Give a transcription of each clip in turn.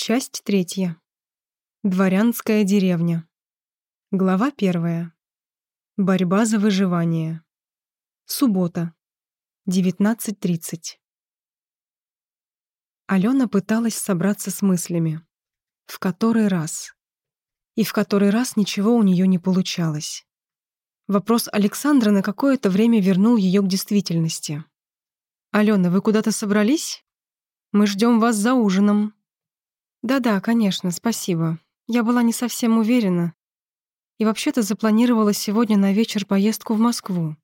Часть третья. Дворянская деревня. Глава первая. Борьба за выживание. Суббота. 19.30. Алена пыталась собраться с мыслями. В который раз. И в который раз ничего у нее не получалось. Вопрос Александра на какое-то время вернул ее к действительности. «Алена, вы куда-то собрались? Мы ждем вас за ужином», «Да-да, конечно, спасибо. Я была не совсем уверена. И вообще-то запланировала сегодня на вечер поездку в Москву.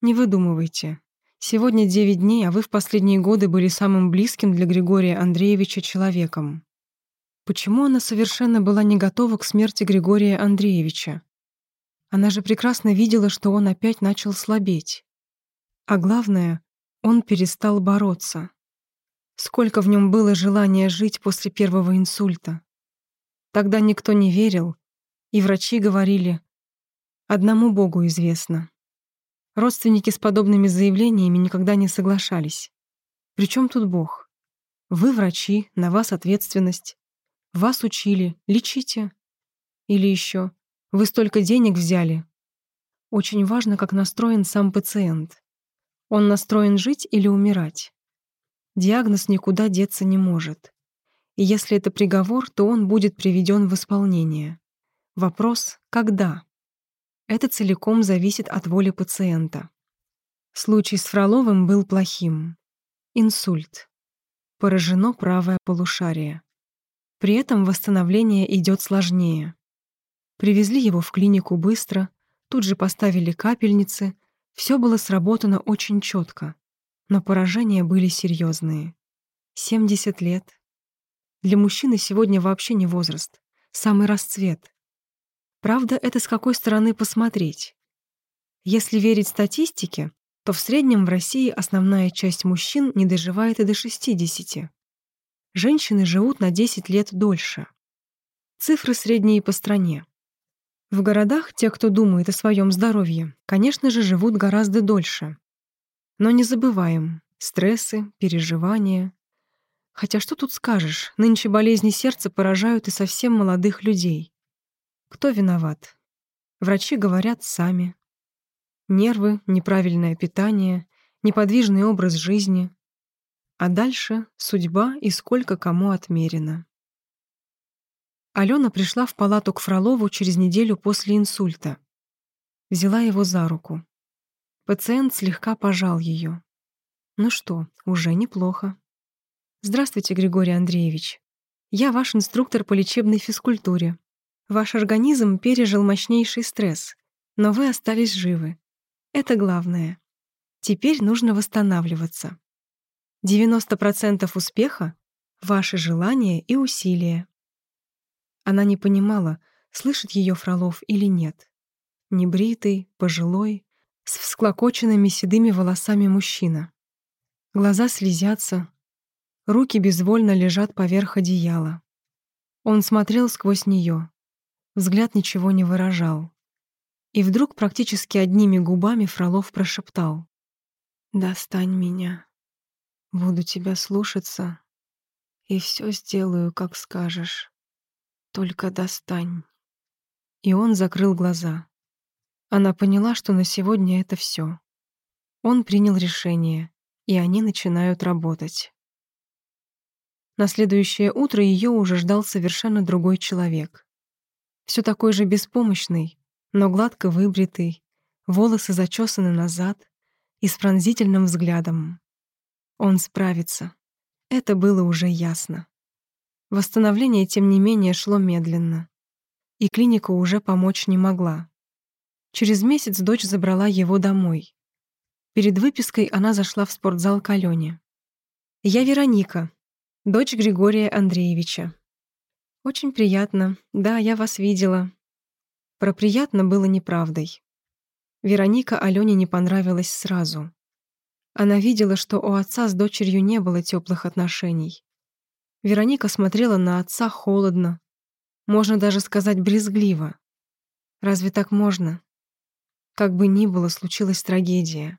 Не выдумывайте. Сегодня девять дней, а вы в последние годы были самым близким для Григория Андреевича человеком. Почему она совершенно была не готова к смерти Григория Андреевича? Она же прекрасно видела, что он опять начал слабеть. А главное, он перестал бороться. Сколько в нем было желания жить после первого инсульта. Тогда никто не верил, и врачи говорили, одному Богу известно. Родственники с подобными заявлениями никогда не соглашались. Причем тут Бог? Вы врачи, на вас ответственность. Вас учили, лечите. Или еще, вы столько денег взяли. Очень важно, как настроен сам пациент. Он настроен жить или умирать. Диагноз никуда деться не может. И если это приговор, то он будет приведен в исполнение. Вопрос — когда? Это целиком зависит от воли пациента. Случай с Фроловым был плохим. Инсульт. Поражено правое полушарие. При этом восстановление идет сложнее. Привезли его в клинику быстро, тут же поставили капельницы, все было сработано очень четко но поражения были серьезные. 70 лет. Для мужчины сегодня вообще не возраст, самый расцвет. Правда, это с какой стороны посмотреть. Если верить статистике, то в среднем в России основная часть мужчин не доживает и до 60. Женщины живут на 10 лет дольше. Цифры средние по стране. В городах те, кто думает о своем здоровье, конечно же, живут гораздо дольше. Но не забываем — стрессы, переживания. Хотя что тут скажешь, нынче болезни сердца поражают и совсем молодых людей. Кто виноват? Врачи говорят сами. Нервы, неправильное питание, неподвижный образ жизни. А дальше судьба и сколько кому отмерено. Алена пришла в палату к Фролову через неделю после инсульта. Взяла его за руку. Пациент слегка пожал ее. Ну что, уже неплохо. Здравствуйте, Григорий Андреевич. Я ваш инструктор по лечебной физкультуре. Ваш организм пережил мощнейший стресс, но вы остались живы. Это главное. Теперь нужно восстанавливаться. 90% успеха — ваши желания и усилия. Она не понимала, слышит ее Фролов или нет. Небритый, пожилой, с всклокоченными седыми волосами мужчина. Глаза слезятся, руки безвольно лежат поверх одеяла. Он смотрел сквозь нее, взгляд ничего не выражал. И вдруг практически одними губами Фролов прошептал. «Достань меня. Буду тебя слушаться и все сделаю, как скажешь. Только достань». И он закрыл глаза. Она поняла, что на сегодня это все. Он принял решение, и они начинают работать. На следующее утро ее уже ждал совершенно другой человек. Все такой же беспомощный, но гладко выбритый, волосы зачесаны назад и с пронзительным взглядом. Он справится. Это было уже ясно. Восстановление, тем не менее, шло медленно. И клиника уже помочь не могла. Через месяц дочь забрала его домой. Перед выпиской она зашла в спортзал к Алёне. «Я Вероника, дочь Григория Андреевича». «Очень приятно. Да, я вас видела». Про приятно было неправдой. Вероника Алёне не понравилась сразу. Она видела, что у отца с дочерью не было теплых отношений. Вероника смотрела на отца холодно, можно даже сказать брезгливо. Разве так можно? Как бы ни было, случилась трагедия.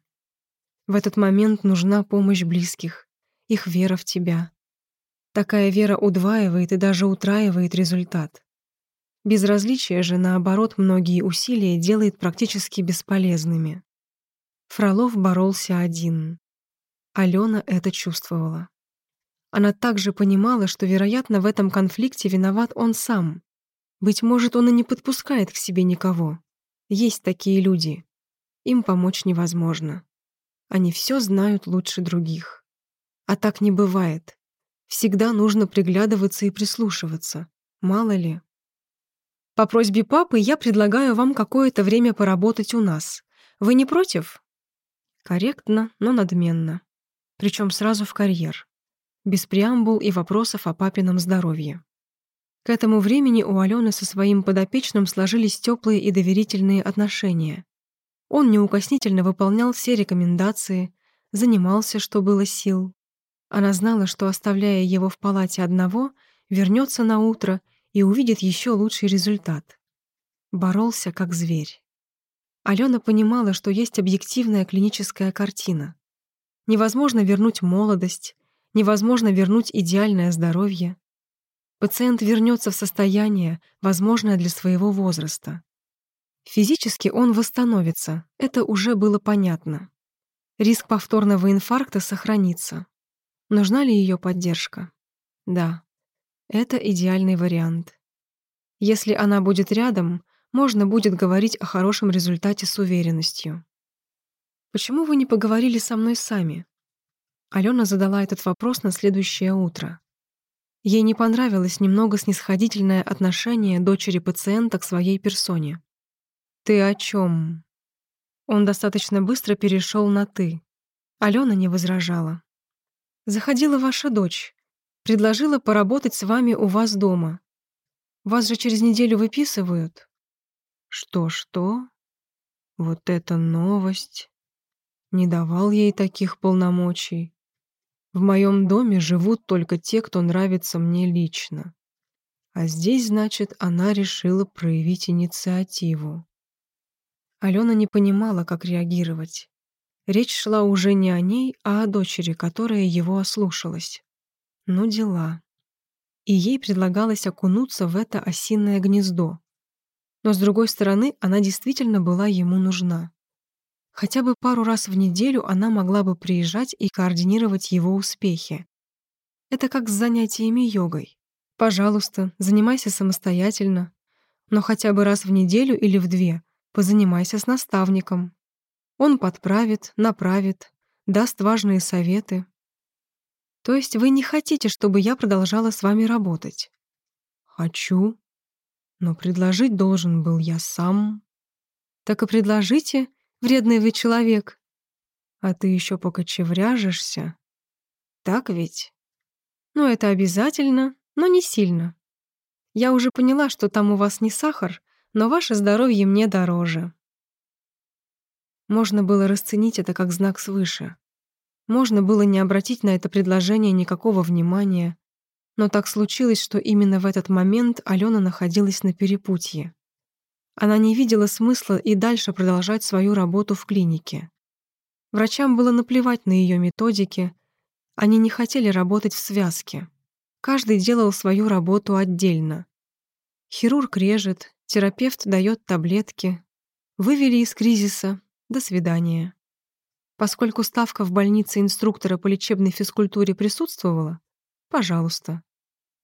В этот момент нужна помощь близких, их вера в тебя. Такая вера удваивает и даже утраивает результат. Безразличие же, наоборот, многие усилия делает практически бесполезными. Фролов боролся один. Алена это чувствовала. Она также понимала, что, вероятно, в этом конфликте виноват он сам. Быть может, он и не подпускает к себе никого. Есть такие люди. Им помочь невозможно. Они все знают лучше других. А так не бывает. Всегда нужно приглядываться и прислушиваться. Мало ли. По просьбе папы я предлагаю вам какое-то время поработать у нас. Вы не против? Корректно, но надменно. Причем сразу в карьер. Без преамбул и вопросов о папином здоровье. К этому времени у Алены со своим подопечным сложились теплые и доверительные отношения. Он неукоснительно выполнял все рекомендации, занимался, что было сил. Она знала, что, оставляя его в палате одного, вернется на утро и увидит еще лучший результат. Боролся как зверь. Алена понимала, что есть объективная клиническая картина. Невозможно вернуть молодость, невозможно вернуть идеальное здоровье. Пациент вернется в состояние, возможное для своего возраста. Физически он восстановится, это уже было понятно. Риск повторного инфаркта сохранится. Нужна ли ее поддержка? Да. Это идеальный вариант. Если она будет рядом, можно будет говорить о хорошем результате с уверенностью. «Почему вы не поговорили со мной сами?» Алена задала этот вопрос на следующее утро. Ей не понравилось немного снисходительное отношение дочери пациента к своей персоне. «Ты о чем? Он достаточно быстро перешел на «ты». Алена не возражала. «Заходила ваша дочь. Предложила поработать с вами у вас дома. Вас же через неделю выписывают». «Что-что? Вот это новость!» Не давал ей таких полномочий. В моем доме живут только те, кто нравится мне лично. А здесь, значит, она решила проявить инициативу. Алена не понимала, как реагировать. Речь шла уже не о ней, а о дочери, которая его ослушалась. Ну, дела. И ей предлагалось окунуться в это осиное гнездо. Но, с другой стороны, она действительно была ему нужна. Хотя бы пару раз в неделю она могла бы приезжать и координировать его успехи. Это как с занятиями йогой. Пожалуйста, занимайся самостоятельно, но хотя бы раз в неделю или в две позанимайся с наставником. Он подправит, направит, даст важные советы. То есть вы не хотите, чтобы я продолжала с вами работать? Хочу. Но предложить должен был я сам. Так и предложите, вредный вы человек. А ты еще покочевряжешься. Так ведь? Ну, это обязательно, но не сильно. Я уже поняла, что там у вас не сахар, но ваше здоровье мне дороже. Можно было расценить это как знак свыше. Можно было не обратить на это предложение никакого внимания, но так случилось, что именно в этот момент Алена находилась на перепутье. Она не видела смысла и дальше продолжать свою работу в клинике. Врачам было наплевать на ее методики, они не хотели работать в связке. Каждый делал свою работу отдельно. Хирург режет, терапевт дает таблетки. Вывели из кризиса. До свидания. Поскольку ставка в больнице инструктора по лечебной физкультуре присутствовала, пожалуйста,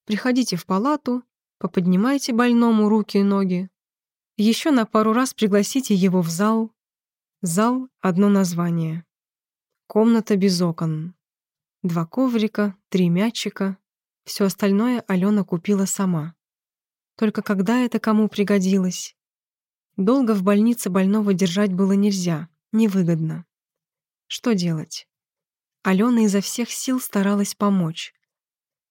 приходите в палату, поподнимайте больному руки и ноги. Еще на пару раз пригласите его в зал. Зал — одно название. Комната без окон. Два коврика, три мячика. Все остальное Алена купила сама. Только когда это кому пригодилось? Долго в больнице больного держать было нельзя, невыгодно. Что делать? Алена изо всех сил старалась помочь.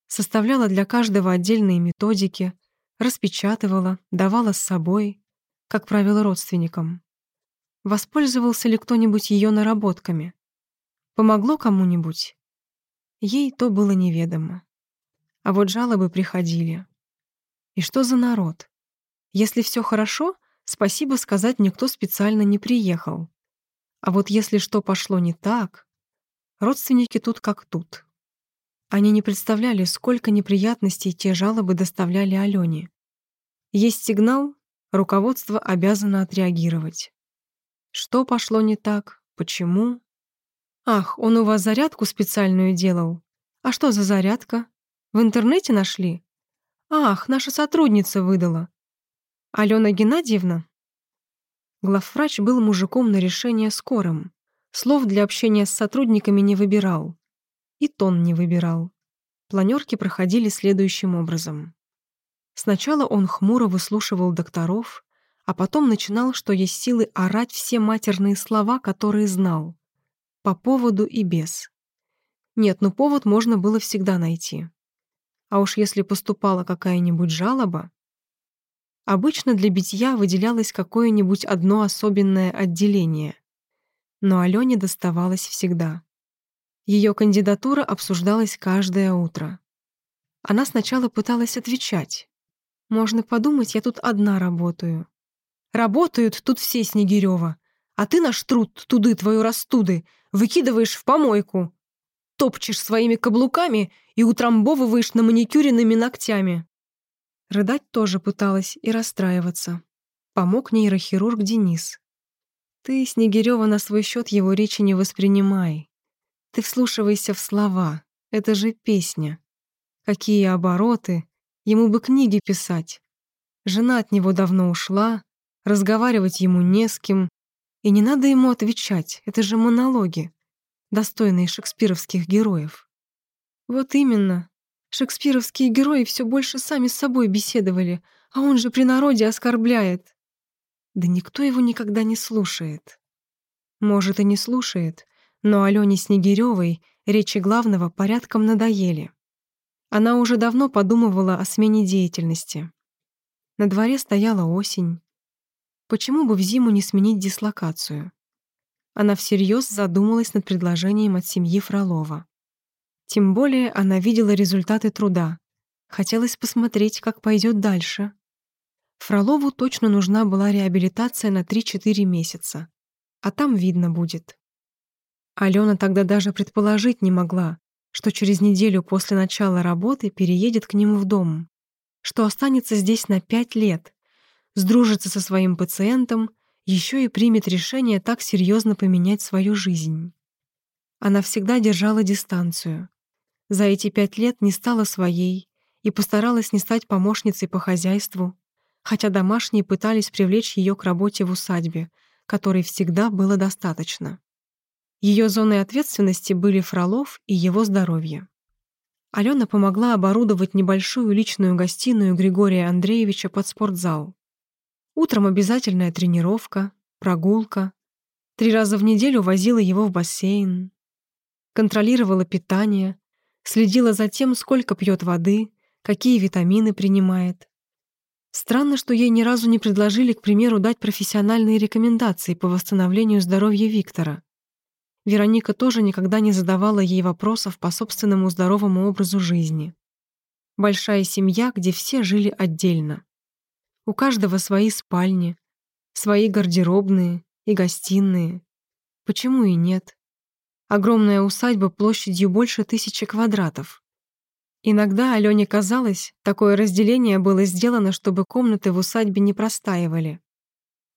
Составляла для каждого отдельные методики, распечатывала, давала с собой, как правило, родственникам. Воспользовался ли кто-нибудь ее наработками? Помогло кому-нибудь? Ей то было неведомо. А вот жалобы приходили. И что за народ? Если все хорошо, спасибо сказать никто специально не приехал. А вот если что пошло не так, родственники тут как тут. Они не представляли, сколько неприятностей те жалобы доставляли Алене. Есть сигнал, руководство обязано отреагировать. Что пошло не так? Почему? Ах, он у вас зарядку специальную делал. А что за зарядка? В интернете нашли? Ах, наша сотрудница выдала. Алена Геннадьевна? Главврач был мужиком на решение скорым. Слов для общения с сотрудниками не выбирал. И тон не выбирал. Планерки проходили следующим образом. Сначала он хмуро выслушивал докторов, а потом начинал, что есть силы, орать все матерные слова, которые знал. По поводу и без. Нет, ну повод можно было всегда найти. А уж если поступала какая-нибудь жалоба, обычно для битья выделялось какое-нибудь одно особенное отделение. Но Алёне доставалось всегда. Ее кандидатура обсуждалась каждое утро. Она сначала пыталась отвечать. «Можно подумать, я тут одна работаю». «Работают тут все Снегирёва, а ты наш труд, туды твою растуды, выкидываешь в помойку топчешь своими каблуками и утрамбовываешь на маникюренными ногтями». Рыдать тоже пыталась и расстраиваться. Помог нейрохирург Денис. «Ты, Снегирёва, на свой счет его речи не воспринимай. Ты вслушивайся в слова. Это же песня. Какие обороты. Ему бы книги писать. Жена от него давно ушла, разговаривать ему не с кем. И не надо ему отвечать, это же монологи достойные шекспировских героев. Вот именно. Шекспировские герои все больше сами с собой беседовали, а он же при народе оскорбляет. Да никто его никогда не слушает. Может, и не слушает, но Алене Снегирёвой речи главного порядком надоели. Она уже давно подумывала о смене деятельности. На дворе стояла осень. Почему бы в зиму не сменить дислокацию? Она всерьез задумалась над предложением от семьи Фролова. Тем более она видела результаты труда. Хотелось посмотреть, как пойдет дальше. Фролову точно нужна была реабилитация на 3-4 месяца. А там видно будет. Алена тогда даже предположить не могла, что через неделю после начала работы переедет к нему в дом, что останется здесь на 5 лет, сдружится со своим пациентом еще и примет решение так серьезно поменять свою жизнь. Она всегда держала дистанцию. За эти пять лет не стала своей и постаралась не стать помощницей по хозяйству, хотя домашние пытались привлечь ее к работе в усадьбе, которой всегда было достаточно. Ее зоной ответственности были Фролов и его здоровье. Алена помогла оборудовать небольшую личную гостиную Григория Андреевича под спортзал. Утром обязательная тренировка, прогулка. Три раза в неделю возила его в бассейн. Контролировала питание, следила за тем, сколько пьет воды, какие витамины принимает. Странно, что ей ни разу не предложили, к примеру, дать профессиональные рекомендации по восстановлению здоровья Виктора. Вероника тоже никогда не задавала ей вопросов по собственному здоровому образу жизни. Большая семья, где все жили отдельно. У каждого свои спальни, свои гардеробные и гостиные. Почему и нет? Огромная усадьба площадью больше тысячи квадратов. Иногда Алёне казалось, такое разделение было сделано, чтобы комнаты в усадьбе не простаивали.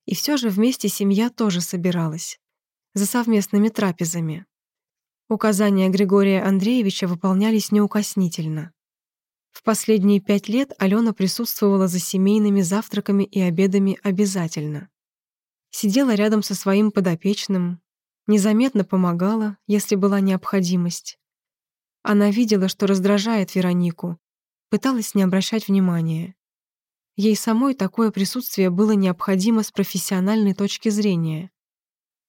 И все же вместе семья тоже собиралась. За совместными трапезами. Указания Григория Андреевича выполнялись неукоснительно. В последние пять лет Алена присутствовала за семейными завтраками и обедами обязательно. Сидела рядом со своим подопечным, незаметно помогала, если была необходимость. Она видела, что раздражает Веронику, пыталась не обращать внимания. Ей самой такое присутствие было необходимо с профессиональной точки зрения.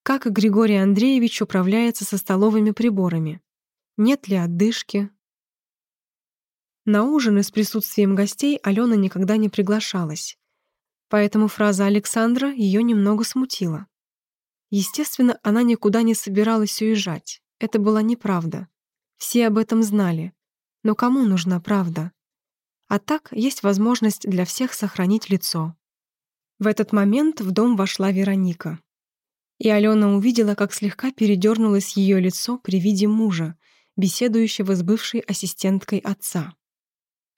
Как Григорий Андреевич управляется со столовыми приборами? Нет ли отдышки, на ужины с присутствием гостей Алена никогда не приглашалась. Поэтому фраза Александра ее немного смутила. Естественно, она никуда не собиралась уезжать. Это была неправда. Все об этом знали. Но кому нужна правда? А так есть возможность для всех сохранить лицо. В этот момент в дом вошла Вероника. И Алена увидела, как слегка передернулось ее лицо при виде мужа, беседующего с бывшей ассистенткой отца.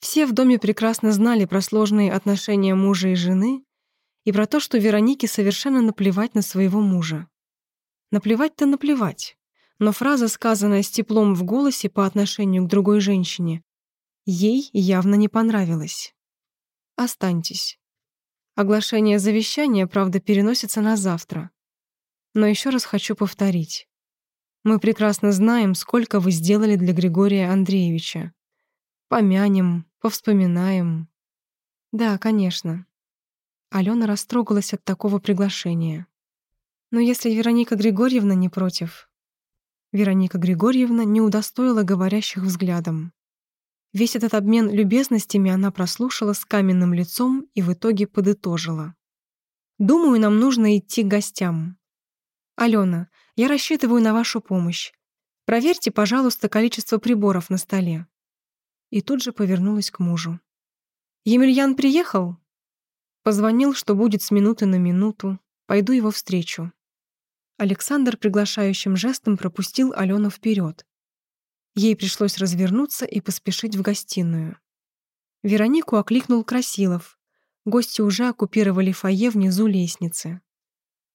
Все в доме прекрасно знали про сложные отношения мужа и жены и про то, что Веронике совершенно наплевать на своего мужа. Наплевать-то наплевать, но фраза, сказанная с теплом в голосе по отношению к другой женщине, ей явно не понравилась. «Останьтесь». Оглашение завещания, правда, переносится на завтра. Но еще раз хочу повторить. Мы прекрасно знаем, сколько вы сделали для Григория Андреевича. Помянем, повспоминаем. Да, конечно. Алена растрогалась от такого приглашения. Но если Вероника Григорьевна не против... Вероника Григорьевна не удостоила говорящих взглядом. Весь этот обмен любезностями она прослушала с каменным лицом и в итоге подытожила. «Думаю, нам нужно идти к гостям. Алена, я рассчитываю на вашу помощь. Проверьте, пожалуйста, количество приборов на столе». И тут же повернулась к мужу. «Емельян приехал?» Позвонил, что будет с минуты на минуту. Пойду его встречу. Александр приглашающим жестом пропустил Алену вперед. Ей пришлось развернуться и поспешить в гостиную. Веронику окликнул Красилов. Гости уже оккупировали фойе внизу лестницы.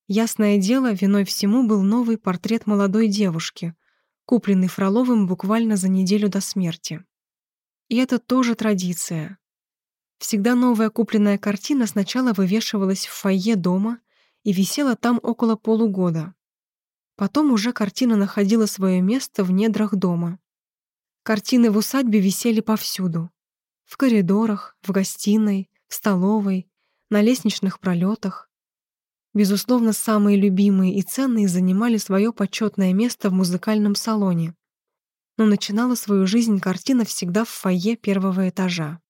Ясное дело, виной всему был новый портрет молодой девушки, купленный Фроловым буквально за неделю до смерти. И это тоже традиция. Всегда новая купленная картина сначала вывешивалась в фойе дома и висела там около полугода. Потом уже картина находила свое место в недрах дома. Картины в усадьбе висели повсюду. В коридорах, в гостиной, в столовой, на лестничных пролетах. Безусловно, самые любимые и ценные занимали свое почетное место в музыкальном салоне. Но начинала свою жизнь картина всегда в фойе первого этажа.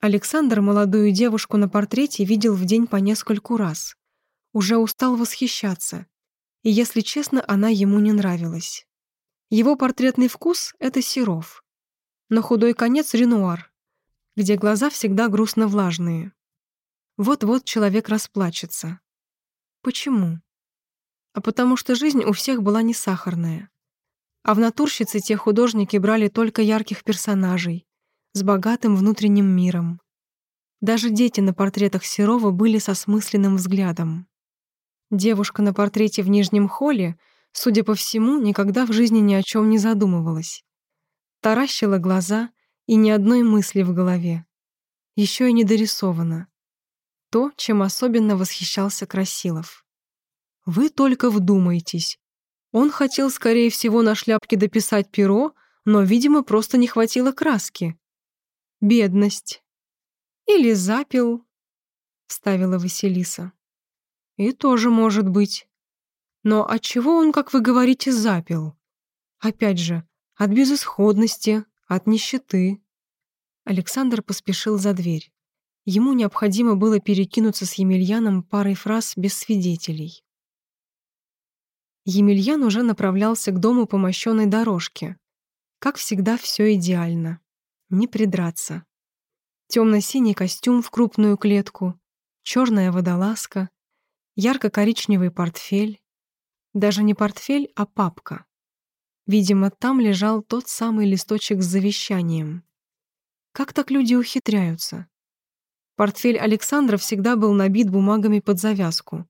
Александр молодую девушку на портрете видел в день по нескольку раз. Уже устал восхищаться. И, если честно, она ему не нравилась. Его портретный вкус — это Серов. На худой конец — Ренуар, где глаза всегда грустно-влажные. Вот-вот человек расплачется. Почему? А потому что жизнь у всех была не сахарная. А в натурщице те художники брали только ярких персонажей, с богатым внутренним миром. Даже дети на портретах Серова были со смысленным взглядом. Девушка на портрете в нижнем холле, судя по всему, никогда в жизни ни о чем не задумывалась. Таращила глаза и ни одной мысли в голове. Еще и не дорисована то, чем особенно восхищался Красилов. «Вы только вдумайтесь. Он хотел, скорее всего, на шляпке дописать перо, но, видимо, просто не хватило краски. Бедность. Или запил», — вставила Василиса. «И тоже может быть. Но от чего он, как вы говорите, запил? Опять же, от безысходности, от нищеты». Александр поспешил за дверь. Ему необходимо было перекинуться с Емельяном парой фраз без свидетелей. Емельян уже направлялся к дому по мощенной дорожке. Как всегда, все идеально. Не придраться. Темно-синий костюм в крупную клетку, черная водолазка, ярко-коричневый портфель. Даже не портфель, а папка. Видимо, там лежал тот самый листочек с завещанием. Как так люди ухитряются? Портфель Александра всегда был набит бумагами под завязку.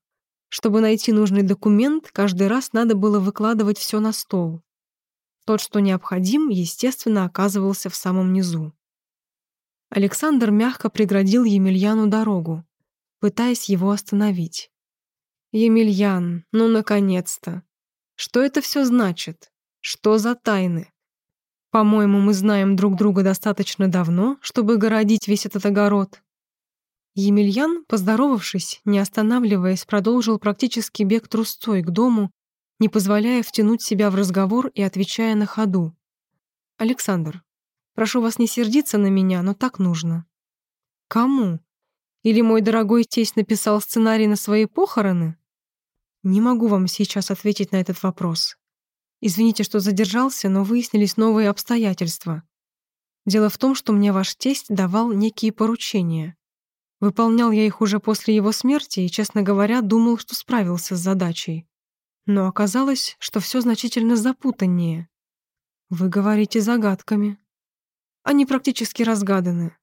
Чтобы найти нужный документ, каждый раз надо было выкладывать все на стол. Тот, что необходим, естественно, оказывался в самом низу. Александр мягко преградил Емельяну дорогу, пытаясь его остановить. «Емельян, ну, наконец-то! Что это все значит? Что за тайны? По-моему, мы знаем друг друга достаточно давно, чтобы городить весь этот огород. Емельян, поздоровавшись, не останавливаясь, продолжил практически бег трусцой к дому, не позволяя втянуть себя в разговор и отвечая на ходу. «Александр, прошу вас не сердиться на меня, но так нужно». «Кому? Или мой дорогой тесть написал сценарий на свои похороны?» «Не могу вам сейчас ответить на этот вопрос. Извините, что задержался, но выяснились новые обстоятельства. Дело в том, что мне ваш тесть давал некие поручения. Выполнял я их уже после его смерти и, честно говоря, думал, что справился с задачей. Но оказалось, что все значительно запутаннее. Вы говорите загадками. Они практически разгаданы.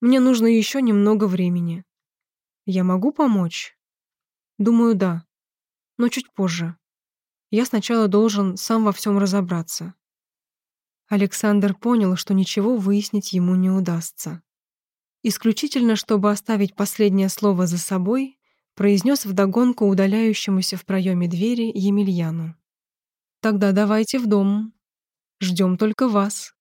Мне нужно еще немного времени. Я могу помочь? Думаю, да. Но чуть позже. Я сначала должен сам во всем разобраться. Александр понял, что ничего выяснить ему не удастся. Исключительно, чтобы оставить последнее слово за собой, произнес вдогонку удаляющемуся в проеме двери Емельяну. «Тогда давайте в дом. Ждем только вас».